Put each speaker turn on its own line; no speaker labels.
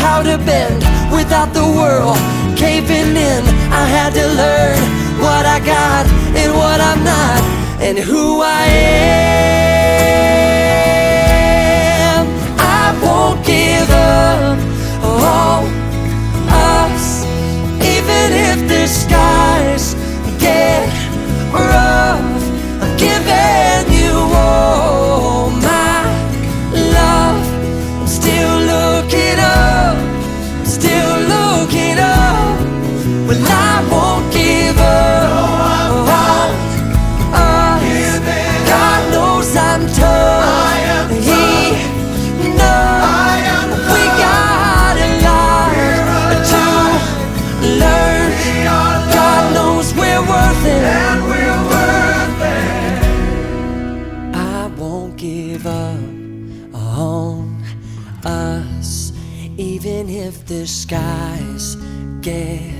how to bend without the world caving in. I had to learn what I got and what I'm not, and who I am. I won't give up on us, even if the skies Well, I won't give up on us. God knows I'm tough. He knows we got a lot to learn. God knows we're worth it. I won't give up on us, even if the skies get